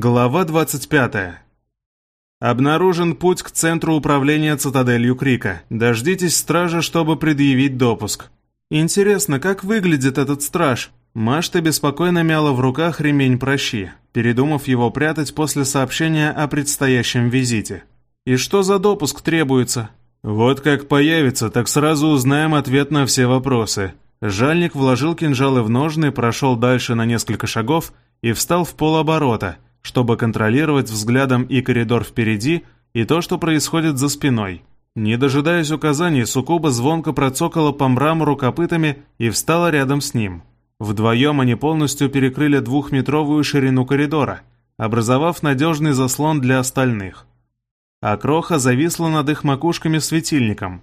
Глава 25. Обнаружен путь к центру управления цитаделью Крика. Дождитесь стража, чтобы предъявить допуск. Интересно, как выглядит этот страж? Машта беспокойно мяла в руках ремень прощи, передумав его прятать после сообщения о предстоящем визите. И что за допуск требуется? Вот как появится, так сразу узнаем ответ на все вопросы. Жальник вложил кинжалы в ножны, прошел дальше на несколько шагов и встал в полоборота – чтобы контролировать взглядом и коридор впереди, и то, что происходит за спиной. Не дожидаясь указаний, Сукуба звонко процокала по мрамору копытами и встала рядом с ним. Вдвоем они полностью перекрыли двухметровую ширину коридора, образовав надежный заслон для остальных. А зависла над их макушками светильником.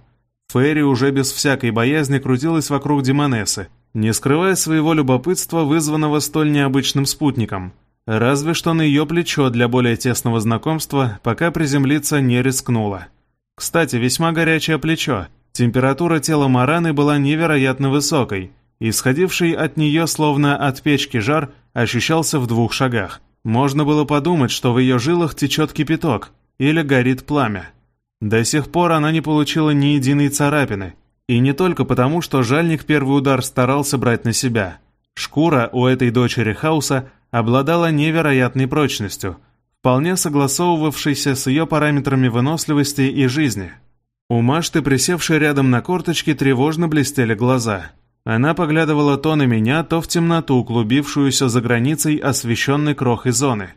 Ферри уже без всякой боязни крутилась вокруг Демонессы, не скрывая своего любопытства, вызванного столь необычным спутником – Разве что на ее плечо для более тесного знакомства, пока приземлиться не рискнула. Кстати, весьма горячее плечо. Температура тела Мараны была невероятно высокой. Исходивший от нее словно от печки жар ощущался в двух шагах. Можно было подумать, что в ее жилах течет кипяток или горит пламя. До сих пор она не получила ни единой царапины. И не только потому, что жальник первый удар старался брать на себя. Шкура у этой дочери хаоса обладала невероятной прочностью, вполне согласовывавшейся с ее параметрами выносливости и жизни. У Машты, присевшей рядом на корточке, тревожно блестели глаза. Она поглядывала то на меня, то в темноту, клубившуюся за границей освещенной крохой зоны.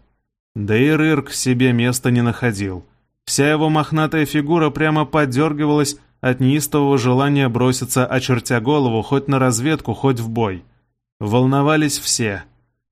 Да и Рырк себе места не находил. Вся его мохнатая фигура прямо подергивалась от неистового желания броситься, очертя голову, хоть на разведку, хоть в бой. Волновались все —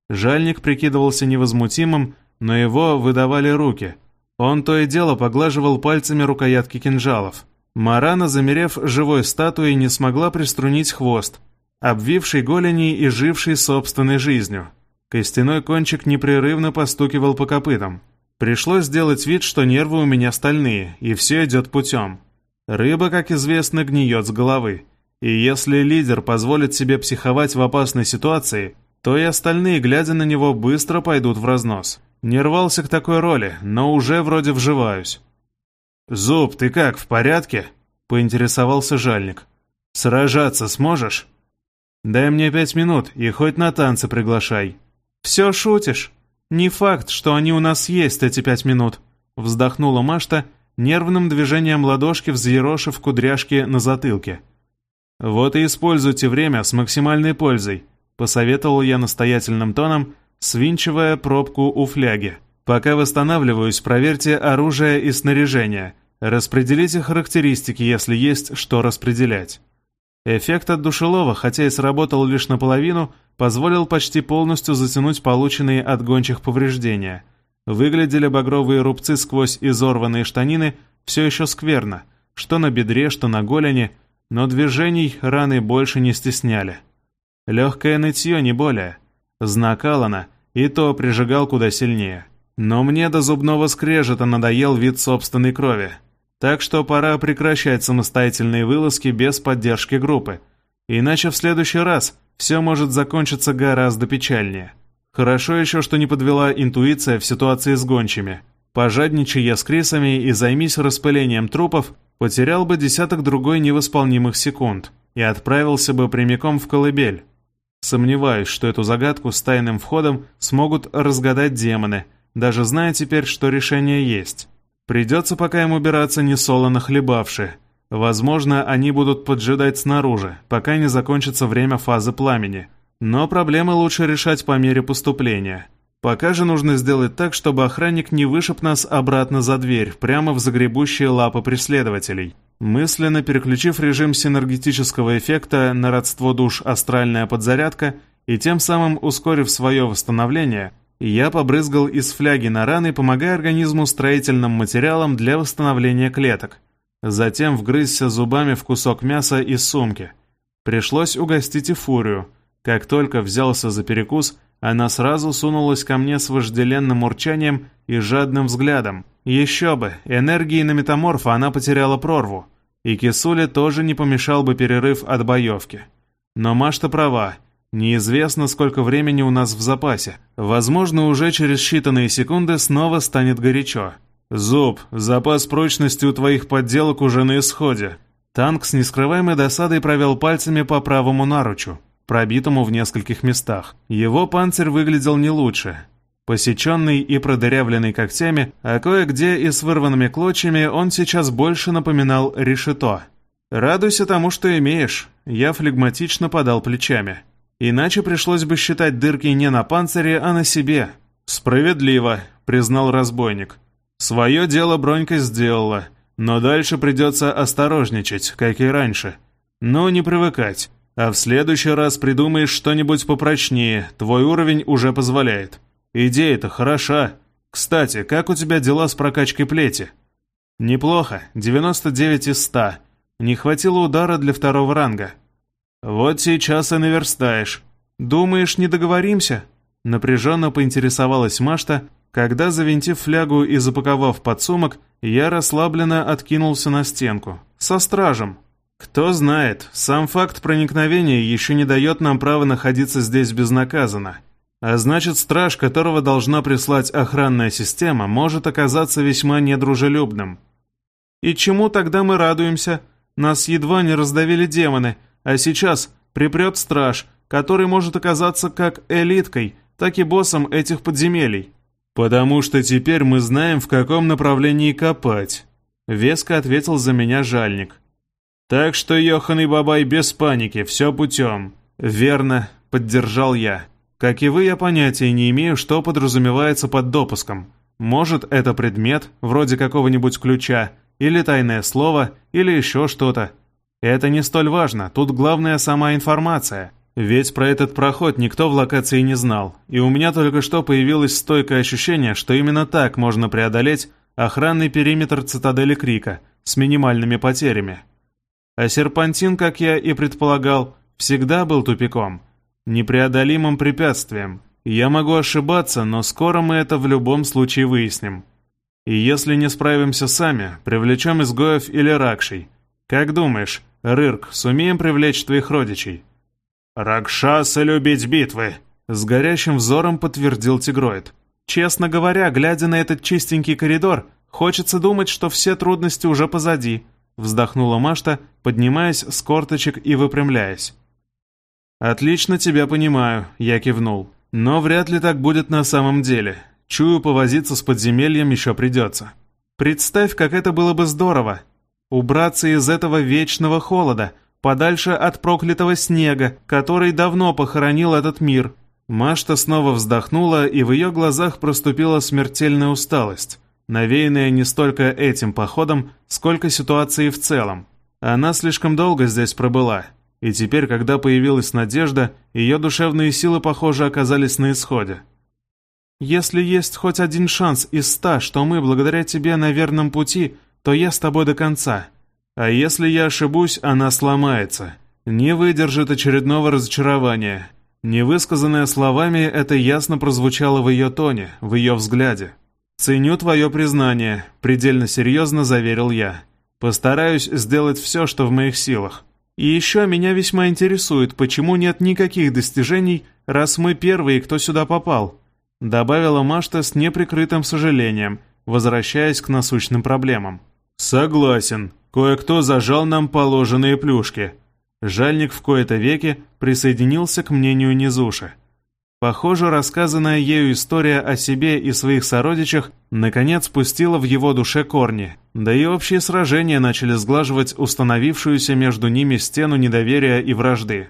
Жальник прикидывался невозмутимым, но его выдавали руки. Он то и дело поглаживал пальцами рукоятки кинжалов. Марана, замерев живой статуей, не смогла приструнить хвост, обвивший голени и живший собственной жизнью. Костяной кончик непрерывно постукивал по копытам. Пришлось сделать вид, что нервы у меня стальные, и все идет путем. Рыба, как известно, гниет с головы. И если лидер позволит себе психовать в опасной ситуации, то и остальные, глядя на него, быстро пойдут в разнос. Не рвался к такой роли, но уже вроде вживаюсь. «Зуб, ты как, в порядке?» — поинтересовался жальник. «Сражаться сможешь?» «Дай мне пять минут и хоть на танцы приглашай». «Все шутишь? Не факт, что они у нас есть, эти пять минут», — вздохнула Машта, нервным движением ладошки взъерошив кудряшки на затылке. «Вот и используйте время с максимальной пользой», посоветовал я настоятельным тоном, свинчивая пробку у фляги. «Пока восстанавливаюсь, проверьте оружие и снаряжение. Распределите характеристики, если есть что распределять». Эффект от душелова, хотя и сработал лишь наполовину, позволил почти полностью затянуть полученные от гончих повреждения. Выглядели багровые рубцы сквозь изорванные штанины все еще скверно, что на бедре, что на голени, но движений раны больше не стесняли. Легкое нытье, не более. Знак Алана, и то прижигал куда сильнее. Но мне до зубного скрежета надоел вид собственной крови. Так что пора прекращать самостоятельные вылазки без поддержки группы. Иначе в следующий раз все может закончиться гораздо печальнее. Хорошо еще, что не подвела интуиция в ситуации с гончими. Пожадничай я с Крисами и займись распылением трупов, потерял бы десяток другой невосполнимых секунд и отправился бы прямиком в колыбель. Сомневаюсь, что эту загадку с тайным входом смогут разгадать демоны, даже зная теперь, что решение есть. Придется пока им убираться несолоно хлебавши. Возможно, они будут поджидать снаружи, пока не закончится время фазы пламени. Но проблемы лучше решать по мере поступления. Пока же нужно сделать так, чтобы охранник не вышиб нас обратно за дверь, прямо в загребущие лапы преследователей. Мысленно переключив режим синергетического эффекта на родство душ астральная подзарядка и тем самым ускорив свое восстановление, я побрызгал из фляги на раны, помогая организму строительным материалом для восстановления клеток. Затем вгрызся зубами в кусок мяса из сумки. Пришлось угостить и фурию. Как только взялся за перекус, она сразу сунулась ко мне с вожделенным урчанием и жадным взглядом. Еще бы, энергии на метаморфа она потеряла прорву. И Кисуле тоже не помешал бы перерыв от боевки. Но Машта права, Неизвестно, сколько времени у нас в запасе. Возможно, уже через считанные секунды снова станет горячо. «Зуб, запас прочности у твоих подделок уже на исходе». Танк с нескрываемой досадой провел пальцами по правому наручу, пробитому в нескольких местах. Его панцирь выглядел не лучше. Посеченный и продырявленный когтями, а кое-где и с вырванными клочьями, он сейчас больше напоминал решето. «Радуйся тому, что имеешь», — я флегматично подал плечами. «Иначе пришлось бы считать дырки не на панцире, а на себе». «Справедливо», — признал разбойник. «Свое дело Бронька сделала, но дальше придется осторожничать, как и раньше. Но не привыкать, а в следующий раз придумаешь что-нибудь попрочнее, твой уровень уже позволяет». Идея-то хороша. Кстати, как у тебя дела с прокачкой плети? Неплохо, 99 из 100. Не хватило удара для второго ранга. Вот сейчас и наверстаешь. Думаешь, не договоримся? Напряженно поинтересовалась Машта, когда, завинтив флягу и запаковав подсумок, я расслабленно откинулся на стенку. Со стражем. Кто знает, сам факт проникновения еще не дает нам права находиться здесь безнаказанно. А значит, страж, которого должна прислать охранная система, может оказаться весьма недружелюбным. И чему тогда мы радуемся? Нас едва не раздавили демоны, а сейчас припрет страж, который может оказаться как элиткой, так и боссом этих подземелий. «Потому что теперь мы знаем, в каком направлении копать», — веско ответил за меня жальник. «Так что, Йохан и Бабай, без паники, все путем». «Верно», — поддержал я. Как и вы, я понятия не имею, что подразумевается под допуском. Может, это предмет, вроде какого-нибудь ключа, или тайное слово, или еще что-то. Это не столь важно, тут главная сама информация. Ведь про этот проход никто в локации не знал, и у меня только что появилось стойкое ощущение, что именно так можно преодолеть охранный периметр цитадели Крика с минимальными потерями. А серпантин, как я и предполагал, всегда был тупиком – непреодолимым препятствием. Я могу ошибаться, но скоро мы это в любом случае выясним. И если не справимся сами, привлечем изгоев или ракшей. Как думаешь, Рырк, сумеем привлечь твоих родичей?» «Ракшасы любить битвы!» С горящим взором подтвердил Тигроид. «Честно говоря, глядя на этот чистенький коридор, хочется думать, что все трудности уже позади», вздохнула Машта, поднимаясь с корточек и выпрямляясь. «Отлично тебя понимаю», — я кивнул. «Но вряд ли так будет на самом деле. Чую, повозиться с подземельем еще придется. Представь, как это было бы здорово. Убраться из этого вечного холода, подальше от проклятого снега, который давно похоронил этот мир». Машта снова вздохнула, и в ее глазах проступила смертельная усталость, навеянная не столько этим походом, сколько ситуацией в целом. Она слишком долго здесь пробыла, и теперь, когда появилась надежда, ее душевные силы, похоже, оказались на исходе. «Если есть хоть один шанс из ста, что мы, благодаря тебе, на верном пути, то я с тобой до конца. А если я ошибусь, она сломается. Не выдержит очередного разочарования». Невысказанное словами, это ясно прозвучало в ее тоне, в ее взгляде. «Ценю твое признание», — предельно серьезно заверил я. «Постараюсь сделать все, что в моих силах. И еще меня весьма интересует, почему нет никаких достижений, раз мы первые, кто сюда попал», добавила Машта с неприкрытым сожалением, возвращаясь к насущным проблемам. «Согласен. Кое-кто зажал нам положенные плюшки». Жальник в кои-то веки присоединился к мнению Низуши. Похоже, рассказанная ею история о себе и своих сородичах наконец пустила в его душе корни, да и общие сражения начали сглаживать установившуюся между ними стену недоверия и вражды.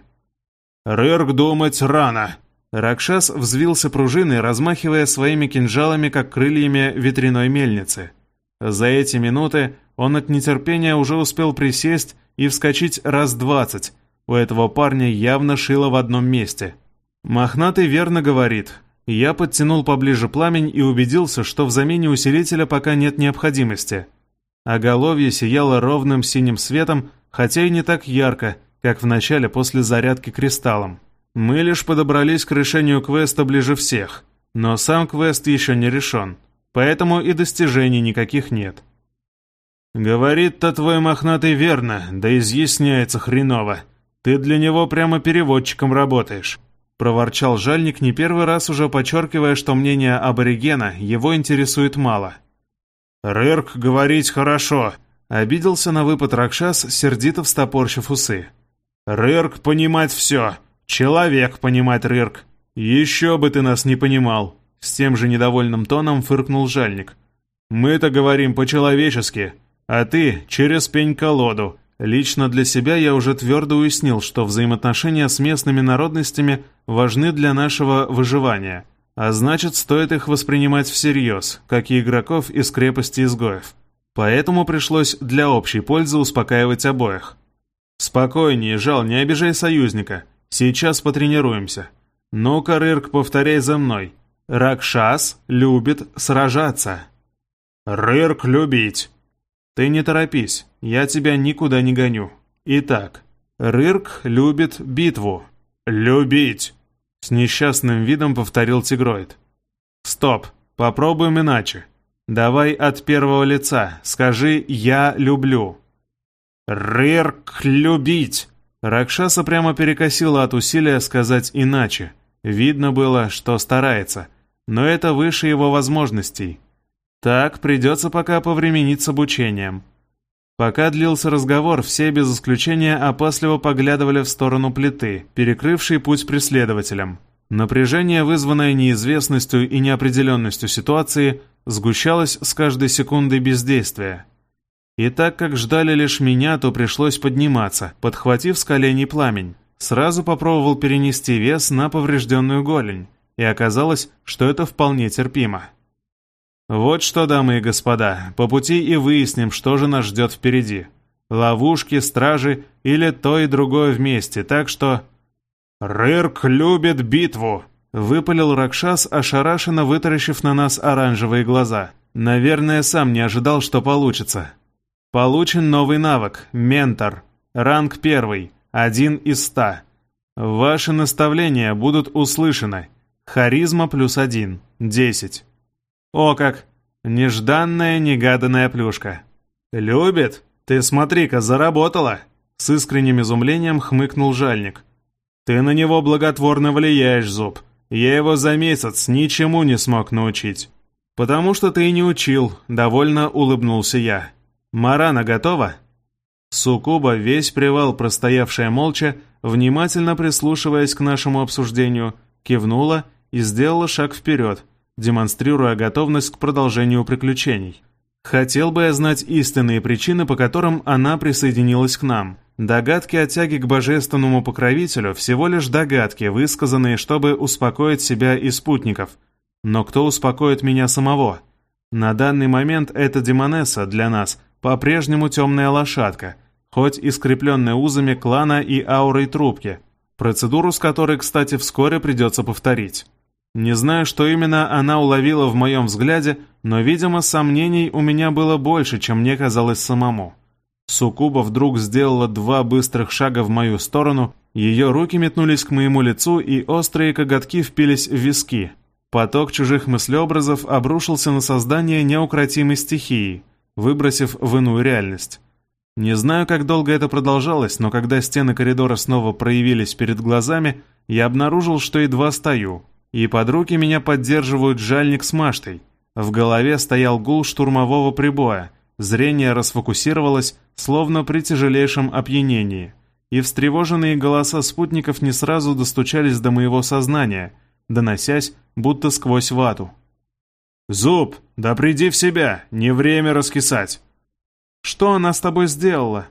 «Рырк думать рано!» Ракшас взвился пружиной, размахивая своими кинжалами, как крыльями ветряной мельницы. За эти минуты он от нетерпения уже успел присесть и вскочить раз двадцать. У этого парня явно шило в одном месте – Мохнатый верно говорит. Я подтянул поближе пламень и убедился, что в замене усилителя пока нет необходимости. Оголовье сияло ровным синим светом, хотя и не так ярко, как в начале после зарядки кристаллом. Мы лишь подобрались к решению квеста ближе всех, но сам квест еще не решен, поэтому и достижений никаких нет. «Говорит-то твой мохнатый верно, да изъясняется хреново. Ты для него прямо переводчиком работаешь». Проворчал жальник, не первый раз уже подчеркивая, что мнение аборигена его интересует мало. «Рырк говорить хорошо», — обиделся на выпад Ракшас, сердито встопорщив усы. «Рырк понимать все, человек понимать Рырк. Еще бы ты нас не понимал», — с тем же недовольным тоном фыркнул жальник. «Мы-то говорим по-человечески, а ты через пень-колоду, Лично для себя я уже твердо уяснил, что взаимоотношения с местными народностями важны для нашего выживания, а значит, стоит их воспринимать всерьез, как и игроков из крепости изгоев. Поэтому пришлось для общей пользы успокаивать обоих. «Спокойнее, Жал, не обижай союзника. Сейчас потренируемся. Ну-ка, Рырк, повторяй за мной. Ракшас любит сражаться». «Рырк любить». «Ты не торопись. Я тебя никуда не гоню. Итак, Рырк любит битву. Любить!» С несчастным видом повторил Тигроид. «Стоп, попробуем иначе. Давай от первого лица. Скажи «я люблю». «Рырк любить!» Ракшаса прямо перекосила от усилия сказать иначе. Видно было, что старается, но это выше его возможностей. Так, придется пока повременить с обучением. Пока длился разговор, все без исключения опасливо поглядывали в сторону плиты, перекрывшей путь преследователям. Напряжение, вызванное неизвестностью и неопределенностью ситуации, сгущалось с каждой секундой бездействия. И так как ждали лишь меня, то пришлось подниматься, подхватив с коленей пламень. Сразу попробовал перенести вес на поврежденную голень, и оказалось, что это вполне терпимо. Вот что, дамы и господа, по пути и выясним, что же нас ждет впереди. Ловушки, стражи или то и другое вместе, так что... «Рырк любит битву!» — выпалил Ракшас, ошарашенно вытаращив на нас оранжевые глаза. Наверное, сам не ожидал, что получится. Получен новый навык — ментор. Ранг первый, один из ста. Ваши наставления будут услышаны. Харизма плюс один, десять. О как! Нежданная, негаданная плюшка. «Любит? Ты смотри-ка, заработала!» С искренним изумлением хмыкнул жальник. «Ты на него благотворно влияешь, Зуб. Я его за месяц ничему не смог научить». «Потому что ты и не учил», — довольно улыбнулся я. «Марана готова?» Сукуба, весь привал простоявшая молча, внимательно прислушиваясь к нашему обсуждению, кивнула и сделала шаг вперед, демонстрируя готовность к продолжению приключений. Хотел бы я знать истинные причины, по которым она присоединилась к нам. Догадки о тяге к божественному покровителю всего лишь догадки, высказанные, чтобы успокоить себя и спутников. Но кто успокоит меня самого? На данный момент эта демонесса для нас по-прежнему темная лошадка, хоть и скрепленная узами клана и аурой трубки, процедуру с которой, кстати, вскоре придется повторить. Не знаю, что именно она уловила в моем взгляде, но, видимо, сомнений у меня было больше, чем мне казалось самому. Сукуба вдруг сделала два быстрых шага в мою сторону, ее руки метнулись к моему лицу, и острые коготки впились в виски. Поток чужих мыслеобразов обрушился на создание неукротимой стихии, выбросив в иную реальность. Не знаю, как долго это продолжалось, но когда стены коридора снова проявились перед глазами, я обнаружил, что едва стою — и под руки меня поддерживают жальник с мачтой. В голове стоял гул штурмового прибоя, зрение расфокусировалось, словно при тяжелейшем опьянении, и встревоженные голоса спутников не сразу достучались до моего сознания, доносясь, будто сквозь вату. «Зуб, да приди в себя, не время раскисать!» «Что она с тобой сделала?»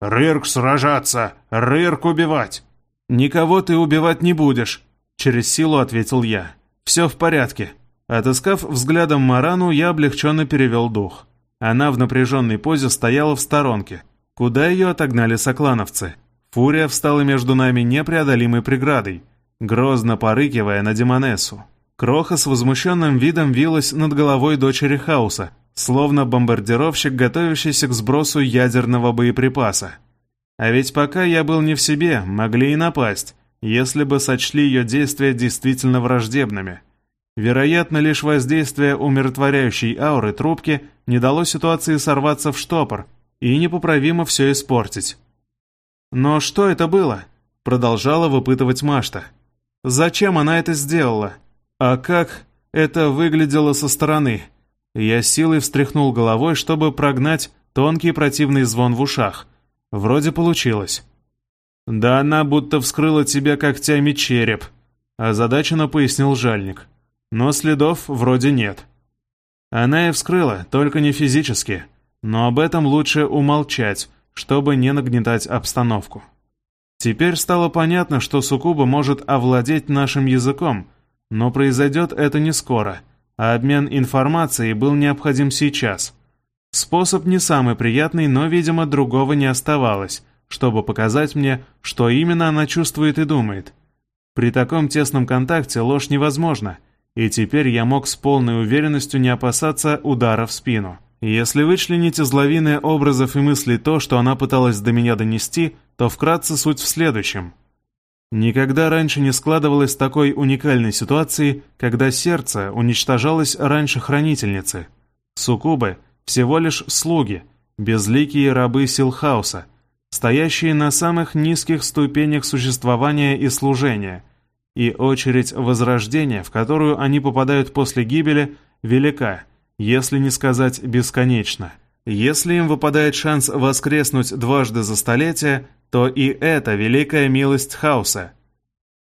«Рырк сражаться, рырк убивать!» «Никого ты убивать не будешь, Через силу ответил я. «Все в порядке». Отыскав взглядом Марану, я облегченно перевел дух. Она в напряженной позе стояла в сторонке. Куда ее отогнали соклановцы? Фурия встала между нами непреодолимой преградой, грозно порыкивая на Демонессу. Кроха с возмущенным видом вилась над головой дочери Хауса, словно бомбардировщик, готовящийся к сбросу ядерного боеприпаса. А ведь пока я был не в себе, могли и напасть, если бы сочли ее действия действительно враждебными. Вероятно, лишь воздействие умиротворяющей ауры трубки не дало ситуации сорваться в штопор и непоправимо все испортить. «Но что это было?» — продолжала выпытывать Машта. Зачем она это сделала? А как это выглядело со стороны? Я силой встряхнул головой, чтобы прогнать тонкий противный звон в ушах. Вроде получилось. «Да она будто вскрыла тебе когтями череп», — озадаченно пояснил жальник. «Но следов вроде нет». Она и вскрыла, только не физически, но об этом лучше умолчать, чтобы не нагнетать обстановку. Теперь стало понятно, что Сукуба может овладеть нашим языком, но произойдет это не скоро, а обмен информацией был необходим сейчас. Способ не самый приятный, но, видимо, другого не оставалось, чтобы показать мне, что именно она чувствует и думает. При таком тесном контакте ложь невозможна, и теперь я мог с полной уверенностью не опасаться удара в спину. Если вычленить из лавины образов и мыслей то, что она пыталась до меня донести, то вкратце суть в следующем. Никогда раньше не складывалось такой уникальной ситуации, когда сердце уничтожалось раньше хранительницы. Суккубы — всего лишь слуги, безликие рабы Силхауса, стоящие на самых низких ступенях существования и служения, и очередь возрождения, в которую они попадают после гибели, велика, если не сказать бесконечна. Если им выпадает шанс воскреснуть дважды за столетие, то и это великая милость хаоса.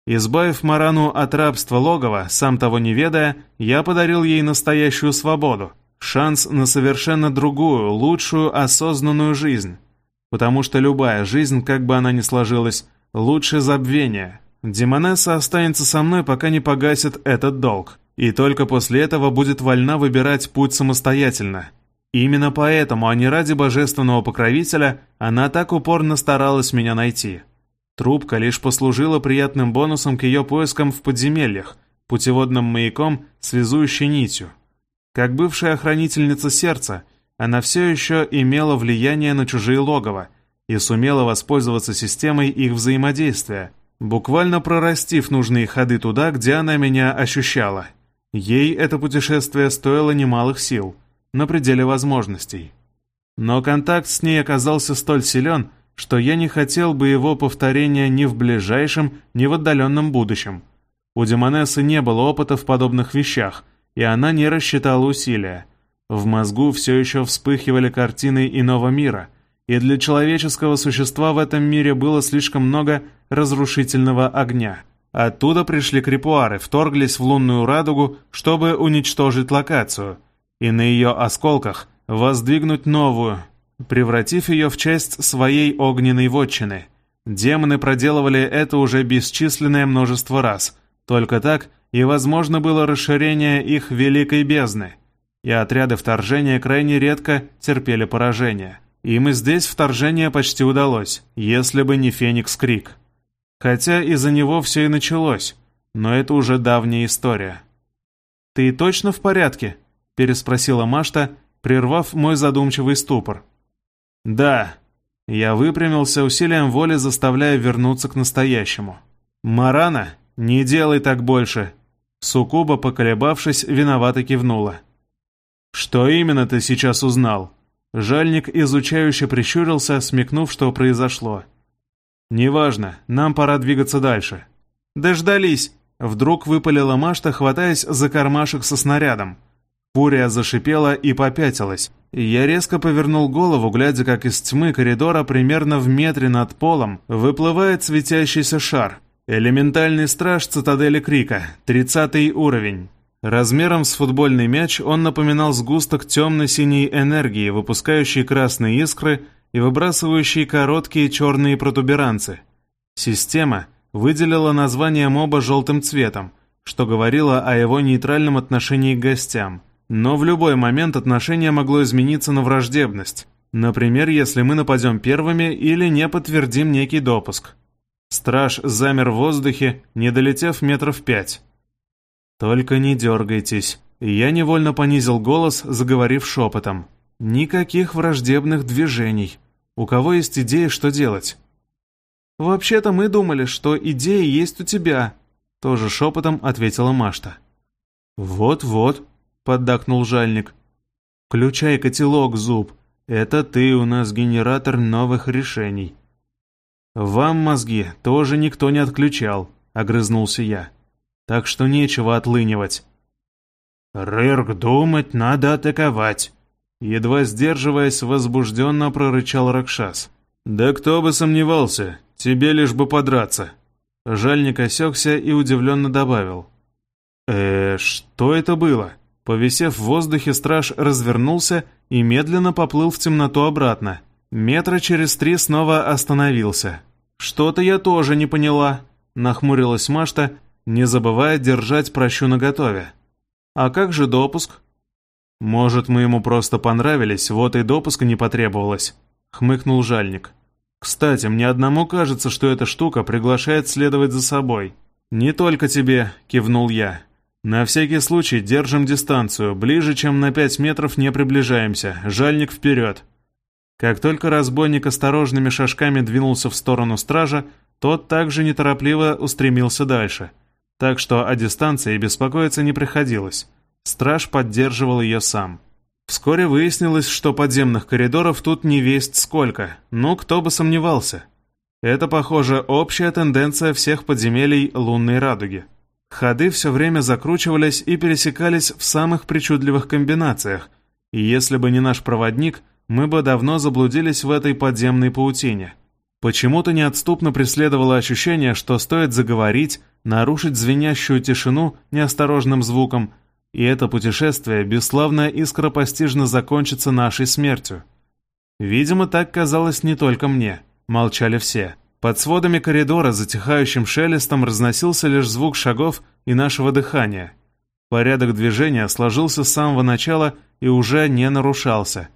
Избавив Марану от рабства логова, сам того не ведая, я подарил ей настоящую свободу, шанс на совершенно другую, лучшую осознанную жизнь потому что любая жизнь, как бы она ни сложилась, лучше забвения. Демонесса останется со мной, пока не погасит этот долг, и только после этого будет вольна выбирать путь самостоятельно. именно поэтому, а не ради божественного покровителя, она так упорно старалась меня найти. Трубка лишь послужила приятным бонусом к ее поискам в подземельях, путеводным маяком, связующей нитью. Как бывшая охранительница сердца – она все еще имела влияние на чужие логово и сумела воспользоваться системой их взаимодействия, буквально прорастив нужные ходы туда, где она меня ощущала. Ей это путешествие стоило немалых сил, на пределе возможностей. Но контакт с ней оказался столь силен, что я не хотел бы его повторения ни в ближайшем, ни в отдаленном будущем. У Демонессы не было опыта в подобных вещах, и она не рассчитала усилия. В мозгу все еще вспыхивали картины иного мира, и для человеческого существа в этом мире было слишком много разрушительного огня. Оттуда пришли крепуары, вторглись в лунную радугу, чтобы уничтожить локацию, и на ее осколках воздвигнуть новую, превратив ее в часть своей огненной вотчины. Демоны проделывали это уже бесчисленное множество раз, только так и возможно было расширение их великой бездны и отряды вторжения крайне редко терпели поражение. Им и здесь вторжение почти удалось, если бы не Феникс Крик. Хотя из-за него все и началось, но это уже давняя история. «Ты точно в порядке?» – переспросила Машта, прервав мой задумчивый ступор. «Да». Я выпрямился усилием воли, заставляя вернуться к настоящему. «Марана, не делай так больше!» Сукуба, поколебавшись, виновато кивнула. «Что именно ты сейчас узнал?» Жальник изучающе прищурился, смекнув, что произошло. «Неважно, нам пора двигаться дальше». «Дождались!» Вдруг выпалила Машта, хватаясь за кармашек со снарядом. Фурия зашипела и попятилась. Я резко повернул голову, глядя, как из тьмы коридора примерно в метре над полом выплывает светящийся шар. Элементальный страж цитадели Крика, тридцатый уровень. Размером с футбольный мяч он напоминал сгусток темно-синей энергии, выпускающий красные искры и выбрасывающий короткие черные протуберанцы. Система выделила название моба желтым цветом, что говорило о его нейтральном отношении к гостям. Но в любой момент отношение могло измениться на враждебность. Например, если мы нападем первыми или не подтвердим некий допуск. Страж замер в воздухе, не долетев метров пять. «Только не дергайтесь». Я невольно понизил голос, заговорив шепотом. «Никаких враждебных движений. У кого есть идеи, что делать?» «Вообще-то мы думали, что идеи есть у тебя», — тоже шепотом ответила Машта. «Вот-вот», — поддакнул жальник. «Включай котелок, Зуб. Это ты у нас генератор новых решений». «Вам мозги тоже никто не отключал», — огрызнулся я. «Так что нечего отлынивать». «Рырк, думать надо атаковать», — едва сдерживаясь, возбужденно прорычал Ракшас. «Да кто бы сомневался, тебе лишь бы подраться». Жальник осекся и удивленно добавил. «Э, что это было?» Повисев в воздухе, страж развернулся и медленно поплыл в темноту обратно. Метра через три снова остановился. «Что-то я тоже не поняла», — нахмурилась Машта, не забывая держать прощу наготове. «А как же допуск?» «Может, мы ему просто понравились, вот и допуска не потребовалось», — хмыкнул жальник. «Кстати, мне одному кажется, что эта штука приглашает следовать за собой». «Не только тебе», — кивнул я. «На всякий случай держим дистанцию, ближе, чем на пять метров не приближаемся, жальник вперед». Как только разбойник осторожными шажками двинулся в сторону стража, тот также неторопливо устремился дальше. Так что о дистанции беспокоиться не приходилось. Страж поддерживал ее сам. Вскоре выяснилось, что подземных коридоров тут не весть сколько, ну кто бы сомневался. Это, похоже, общая тенденция всех подземелий лунной радуги. Ходы все время закручивались и пересекались в самых причудливых комбинациях, и если бы не наш проводник, мы бы давно заблудились в этой подземной паутине. Почему-то неотступно преследовало ощущение, что стоит заговорить, нарушить звенящую тишину неосторожным звуком, и это путешествие бесславно и скоропостижно закончится нашей смертью. Видимо, так казалось не только мне. Молчали все. Под сводами коридора затихающим шелестом разносился лишь звук шагов и нашего дыхания. Порядок движения сложился с самого начала и уже не нарушался.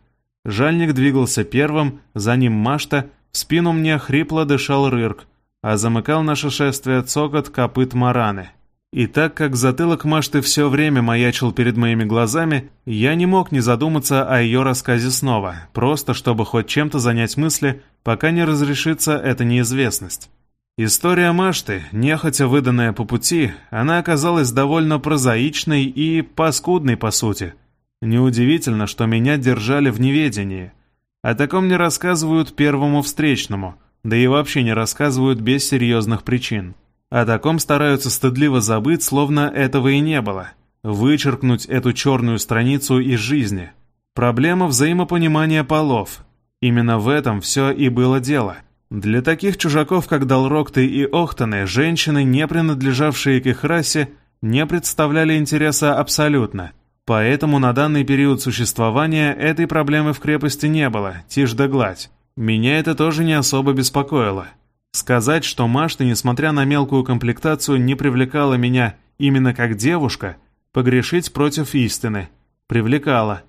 Жальник двигался первым, за ним Машта, в спину мне хрипло дышал Рырк, а замыкал наше шествие цокот копыт Мараны. И так как затылок Машты все время маячил перед моими глазами, я не мог не задуматься о ее рассказе снова, просто чтобы хоть чем-то занять мысли, пока не разрешится эта неизвестность. История Машты, нехотя выданная по пути, она оказалась довольно прозаичной и паскудной по сути. Неудивительно, что меня держали в неведении. О таком не рассказывают первому встречному, да и вообще не рассказывают без серьезных причин. О таком стараются стыдливо забыть, словно этого и не было. Вычеркнуть эту черную страницу из жизни. Проблема взаимопонимания полов. Именно в этом все и было дело. Для таких чужаков, как Далрокты и Охтаны, женщины, не принадлежавшие к их расе, не представляли интереса абсолютно. Поэтому на данный период существования этой проблемы в крепости не было, тишь да гладь. Меня это тоже не особо беспокоило. Сказать, что Машта, несмотря на мелкую комплектацию, не привлекала меня именно как девушка, погрешить против истины. Привлекала.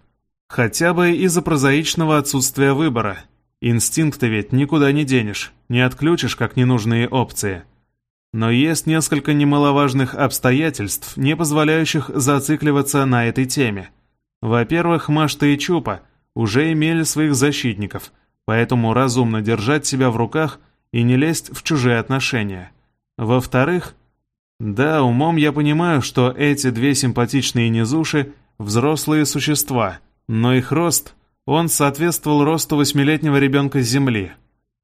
Хотя бы из-за прозаичного отсутствия выбора. Инстинкты ведь никуда не денешь, не отключишь как ненужные опции. Но есть несколько немаловажных обстоятельств, не позволяющих зацикливаться на этой теме. Во-первых, Машта и Чупа уже имели своих защитников, поэтому разумно держать себя в руках – и не лезть в чужие отношения. Во-вторых, да, умом я понимаю, что эти две симпатичные низуши – взрослые существа, но их рост, он соответствовал росту восьмилетнего ребенка с земли.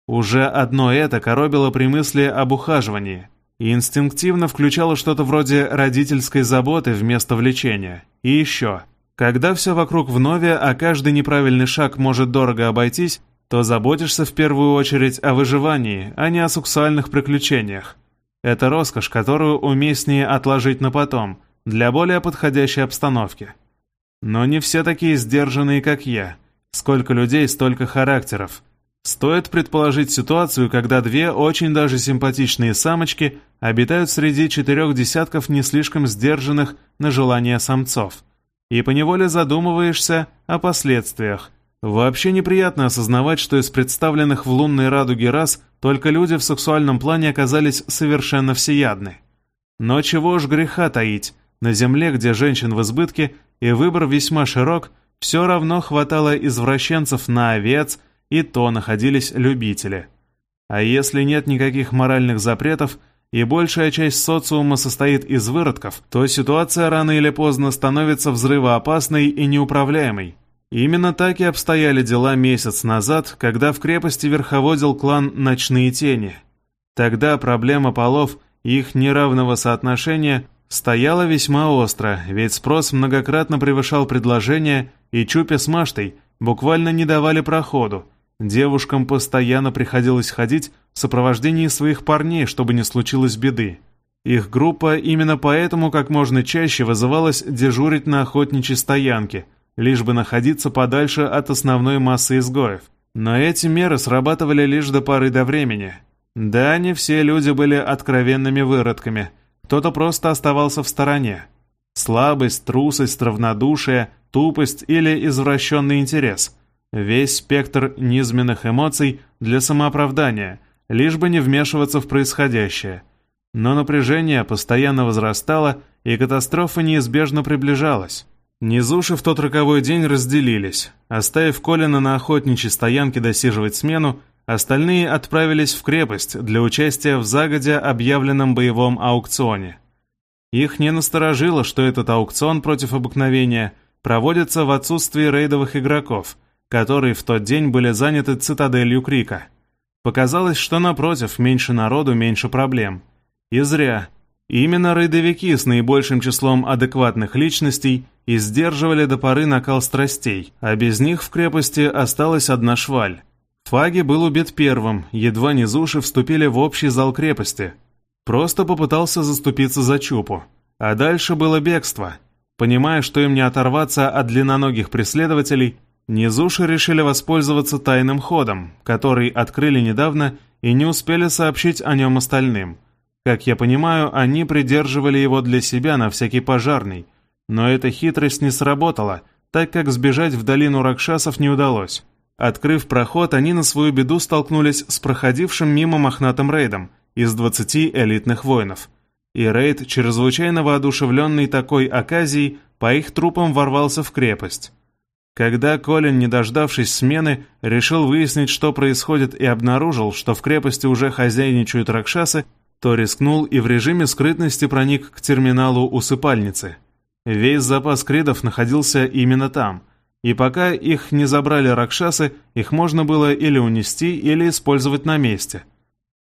Уже одно это коробило при мысли об ухаживании и инстинктивно включало что-то вроде родительской заботы вместо влечения. И еще, когда все вокруг вновь, а каждый неправильный шаг может дорого обойтись, то заботишься в первую очередь о выживании, а не о сексуальных приключениях. Это роскошь, которую уместнее отложить на потом, для более подходящей обстановки. Но не все такие сдержанные, как я. Сколько людей, столько характеров. Стоит предположить ситуацию, когда две очень даже симпатичные самочки обитают среди четырех десятков не слишком сдержанных на желание самцов. И поневоле задумываешься о последствиях – Вообще неприятно осознавать, что из представленных в лунной радуге рас только люди в сексуальном плане оказались совершенно всеядны. Но чего ж греха таить, на Земле, где женщин в избытке и выбор весьма широк, все равно хватало извращенцев на овец, и то находились любители. А если нет никаких моральных запретов, и большая часть социума состоит из выродков, то ситуация рано или поздно становится взрывоопасной и неуправляемой. Именно так и обстояли дела месяц назад, когда в крепости верховодил клан «Ночные тени». Тогда проблема полов их неравного соотношения стояла весьма остро, ведь спрос многократно превышал предложение, и Чупе с Маштой буквально не давали проходу. Девушкам постоянно приходилось ходить в сопровождении своих парней, чтобы не случилось беды. Их группа именно поэтому как можно чаще вызывалась дежурить на охотничьей стоянке, лишь бы находиться подальше от основной массы изгоев. Но эти меры срабатывали лишь до поры до времени. Да, не все люди были откровенными выродками. Кто-то просто оставался в стороне. Слабость, трусость, равнодушие, тупость или извращенный интерес. Весь спектр низменных эмоций для самооправдания, лишь бы не вмешиваться в происходящее. Но напряжение постоянно возрастало, и катастрофа неизбежно приближалась. Низуши в тот роковой день разделились. Оставив Колина на охотничьей стоянке досиживать смену, остальные отправились в крепость для участия в загодя объявленном боевом аукционе. Их не насторожило, что этот аукцион против обыкновения проводится в отсутствии рейдовых игроков, которые в тот день были заняты цитаделью Крика. Показалось, что напротив, меньше народу, меньше проблем. И зря. Именно рейдовики с наибольшим числом адекватных личностей и сдерживали до поры накал страстей, а без них в крепости осталась одна шваль. Фаги был убит первым, едва низуши вступили в общий зал крепости. Просто попытался заступиться за Чупу. А дальше было бегство. Понимая, что им не оторваться от длинноногих преследователей, низуши решили воспользоваться тайным ходом, который открыли недавно и не успели сообщить о нем остальным. Как я понимаю, они придерживали его для себя на всякий пожарный – но эта хитрость не сработала, так как сбежать в долину Ракшасов не удалось. Открыв проход, они на свою беду столкнулись с проходившим мимо мохнатым рейдом из 20 элитных воинов. И рейд, чрезвычайно воодушевленный такой оказией, по их трупам ворвался в крепость. Когда Колин, не дождавшись смены, решил выяснить, что происходит, и обнаружил, что в крепости уже хозяйничают ракшасы, то рискнул и в режиме скрытности проник к терминалу усыпальницы – Весь запас кридов находился именно там, и пока их не забрали ракшасы, их можно было или унести, или использовать на месте.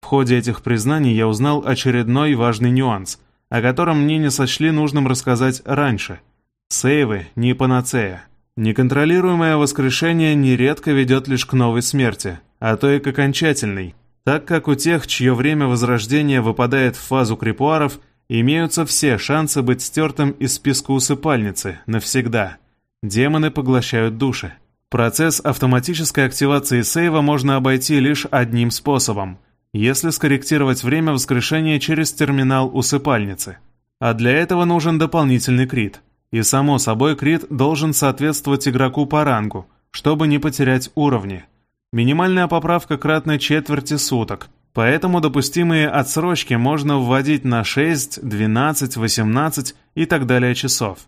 В ходе этих признаний я узнал очередной важный нюанс, о котором мне не сочли нужным рассказать раньше. Сейвы не панацея. Неконтролируемое воскрешение нередко ведет лишь к новой смерти, а то и к окончательной, так как у тех, чье время возрождения выпадает в фазу крипуаров, Имеются все шансы быть стертым из списка усыпальницы навсегда. Демоны поглощают души. Процесс автоматической активации сейва можно обойти лишь одним способом, если скорректировать время воскрешения через терминал усыпальницы. А для этого нужен дополнительный крит. И само собой крит должен соответствовать игроку по рангу, чтобы не потерять уровни. Минимальная поправка кратной четверти суток, Поэтому допустимые отсрочки можно вводить на 6, 12, 18 и так далее часов.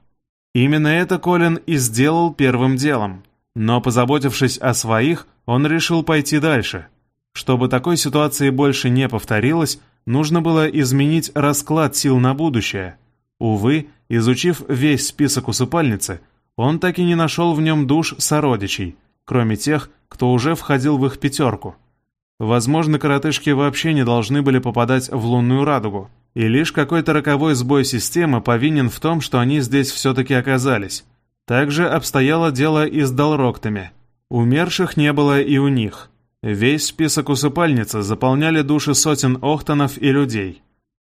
Именно это Колин и сделал первым делом. Но позаботившись о своих, он решил пойти дальше. Чтобы такой ситуации больше не повторилось, нужно было изменить расклад сил на будущее. Увы, изучив весь список усыпальницы, он так и не нашел в нем душ сородичей, кроме тех, кто уже входил в их пятерку. Возможно, коротышки вообще не должны были попадать в лунную радугу, и лишь какой-то роковой сбой системы повинен в том, что они здесь все-таки оказались. Также обстояло дело и с Далроктами. Умерших не было и у них. Весь список усыпальницы заполняли души сотен Охтонов и людей.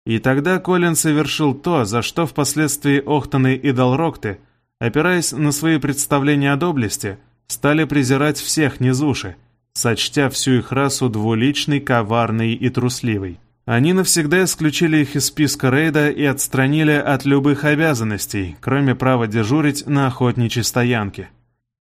И тогда Колин совершил то, за что впоследствии Охтоны и Далрокты, опираясь на свои представления о доблести, стали презирать всех низуши – сочтя всю их расу двуличной, коварной и трусливой. Они навсегда исключили их из списка рейда и отстранили от любых обязанностей, кроме права дежурить на охотничьей стоянке.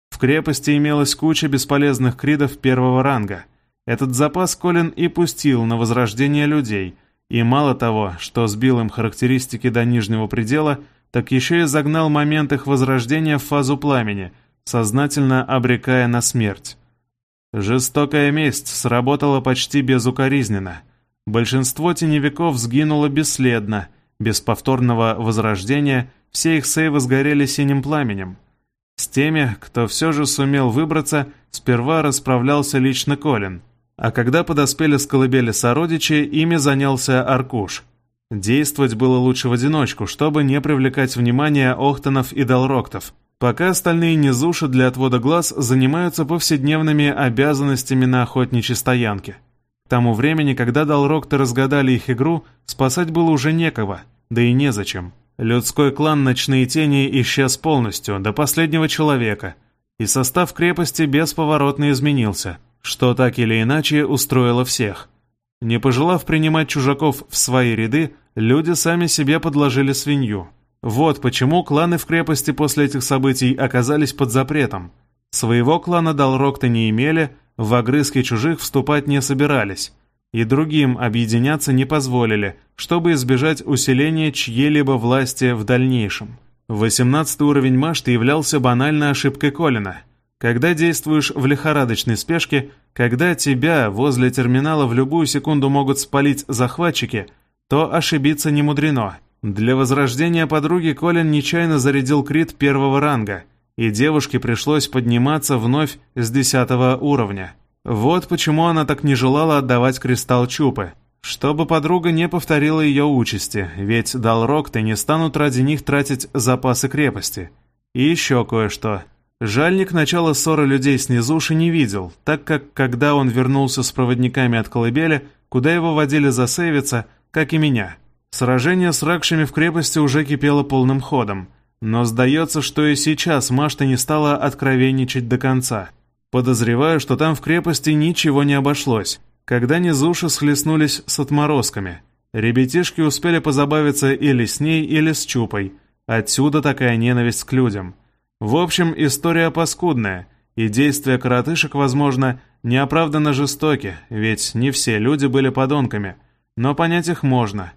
В крепости имелась куча бесполезных кридов первого ранга. Этот запас Колин и пустил на возрождение людей, и мало того, что сбил им характеристики до нижнего предела, так еще и загнал момент их возрождения в фазу пламени, сознательно обрекая на смерть. Жестокая месть сработала почти безукоризненно. Большинство теневиков сгинуло бесследно, без повторного возрождения все их сейвы сгорели синим пламенем. С теми, кто все же сумел выбраться, сперва расправлялся лично Колин, а когда подоспели с колыбели сородичи, ими занялся Аркуш. Действовать было лучше в одиночку, чтобы не привлекать внимание Охтонов и Далроктов, пока остальные низуши для отвода глаз занимаются повседневными обязанностями на охотничьей стоянке. К тому времени, когда Далрокты разгадали их игру, спасать было уже некого, да и незачем. Людской клан «Ночные тени» исчез полностью, до последнего человека, и состав крепости бесповоротно изменился, что так или иначе устроило всех. Не пожелав принимать чужаков в свои ряды, люди сами себе подложили свинью. Вот почему кланы в крепости после этих событий оказались под запретом. Своего клана Далрокта не имели, в огрызки чужих вступать не собирались, и другим объединяться не позволили, чтобы избежать усиления чьей-либо власти в дальнейшем. 18 уровень Машты являлся банальной ошибкой Колина – когда действуешь в лихорадочной спешке, когда тебя возле терминала в любую секунду могут спалить захватчики, то ошибиться не мудрено. Для возрождения подруги Колин нечаянно зарядил крит первого ранга, и девушке пришлось подниматься вновь с десятого уровня. Вот почему она так не желала отдавать кристалл Чупы. Чтобы подруга не повторила ее участи, ведь Далрокты не станут ради них тратить запасы крепости. И еще кое-что. Жальник начала ссоры людей снизу уж не видел, так как, когда он вернулся с проводниками от колыбели, куда его водили засейвиться, как и меня. Сражение с ракшами в крепости уже кипело полным ходом, но сдается, что и сейчас Машта не стала откровенничать до конца. Подозреваю, что там в крепости ничего не обошлось, когда низуши схлестнулись с отморозками. Ребятишки успели позабавиться или с ней, или с Чупой. Отсюда такая ненависть к людям. В общем, история паскудная, и действия коротышек, возможно, неоправданно жестоки, ведь не все люди были подонками, но понять их можно.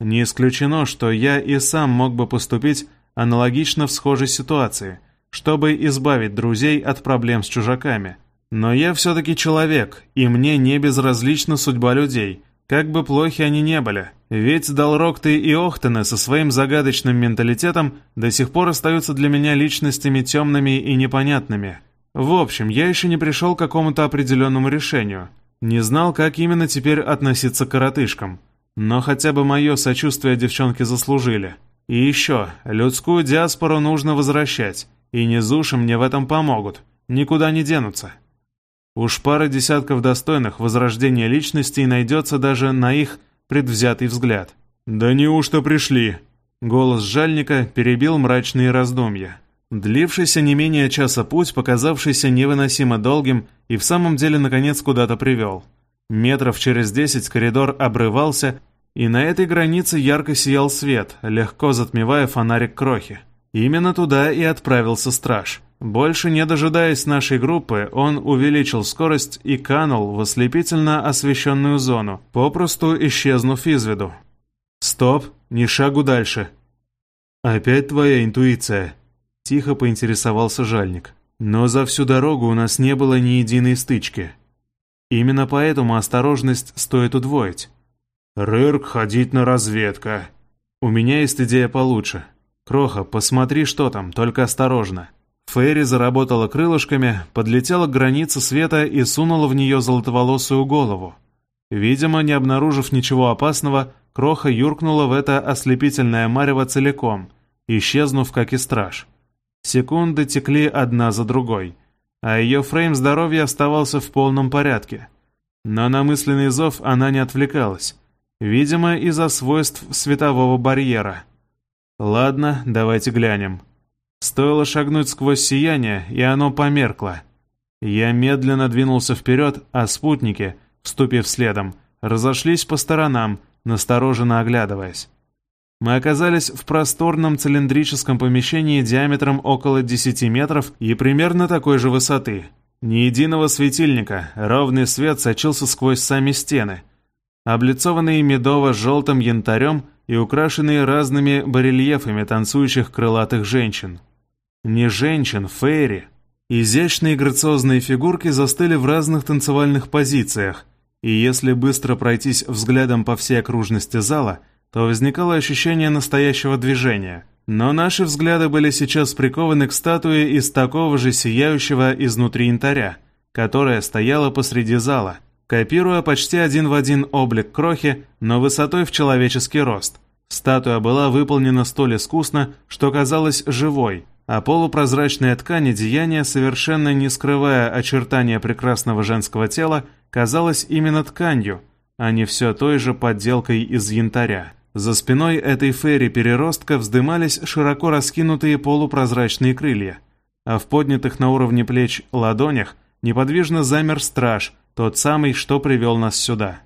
Не исключено, что я и сам мог бы поступить аналогично в схожей ситуации, чтобы избавить друзей от проблем с чужаками. Но я все-таки человек, и мне не безразлична судьба людей, как бы плохи они не были. Ведь Далрокты и Охтены со своим загадочным менталитетом до сих пор остаются для меня личностями темными и непонятными. В общем, я еще не пришел к какому-то определенному решению. Не знал, как именно теперь относиться к коротышкам. Но хотя бы мое сочувствие девчонки заслужили. И еще, людскую диаспору нужно возвращать, и низуши мне в этом помогут, никуда не денутся. Уж пара десятков достойных возрождения личностей найдется даже на их предвзятый взгляд. «Да неужто пришли?» Голос жальника перебил мрачные раздумья. Длившийся не менее часа путь, показавшийся невыносимо долгим, и в самом деле наконец куда-то привел. Метров через десять коридор обрывался, и на этой границе ярко сиял свет, легко затмевая фонарик крохи. Именно туда и отправился страж. Больше не дожидаясь нашей группы, он увеличил скорость и канул в ослепительно освещенную зону, попросту исчезнув из виду. «Стоп, ни шагу дальше». «Опять твоя интуиция?» — тихо поинтересовался жальник. «Но за всю дорогу у нас не было ни единой стычки. Именно поэтому осторожность стоит удвоить». «Рырк, ходить на разведка». «У меня есть идея получше. Кроха, посмотри, что там, только осторожно». Фейри заработала крылышками, подлетела к границе света и сунула в нее золотоволосую голову. Видимо, не обнаружив ничего опасного, Кроха юркнула в это ослепительное марево целиком, исчезнув, как и страж. Секунды текли одна за другой, а ее фрейм здоровья оставался в полном порядке. Но на мысленный зов она не отвлекалась, видимо, из-за свойств светового барьера. Ладно, давайте глянем. Стоило шагнуть сквозь сияние, и оно померкло. Я медленно двинулся вперед, а спутники, вступив следом, разошлись по сторонам, настороженно оглядываясь. Мы оказались в просторном цилиндрическом помещении диаметром около 10 метров и примерно такой же высоты. Ни единого светильника, ровный свет сочился сквозь сами стены. Облицованные медово-желтым янтарем и украшенные разными барельефами танцующих крылатых женщин. Не женщин, фейри. Изящные грациозные фигурки застыли в разных танцевальных позициях, и если быстро пройтись взглядом по всей окружности зала, то возникало ощущение настоящего движения. Но наши взгляды были сейчас прикованы к статуе из такого же сияющего изнутри янтаря, которая стояла посреди зала, копируя почти один в один облик крохи, но высотой в человеческий рост. Статуя была выполнена столь искусно, что казалась живой, а полупрозрачная ткань одеяния, совершенно не скрывая очертания прекрасного женского тела, казалась именно тканью, а не все той же подделкой из янтаря. За спиной этой фейри-переростка вздымались широко раскинутые полупрозрачные крылья, а в поднятых на уровне плеч ладонях неподвижно замер страж, тот самый, что привел нас сюда.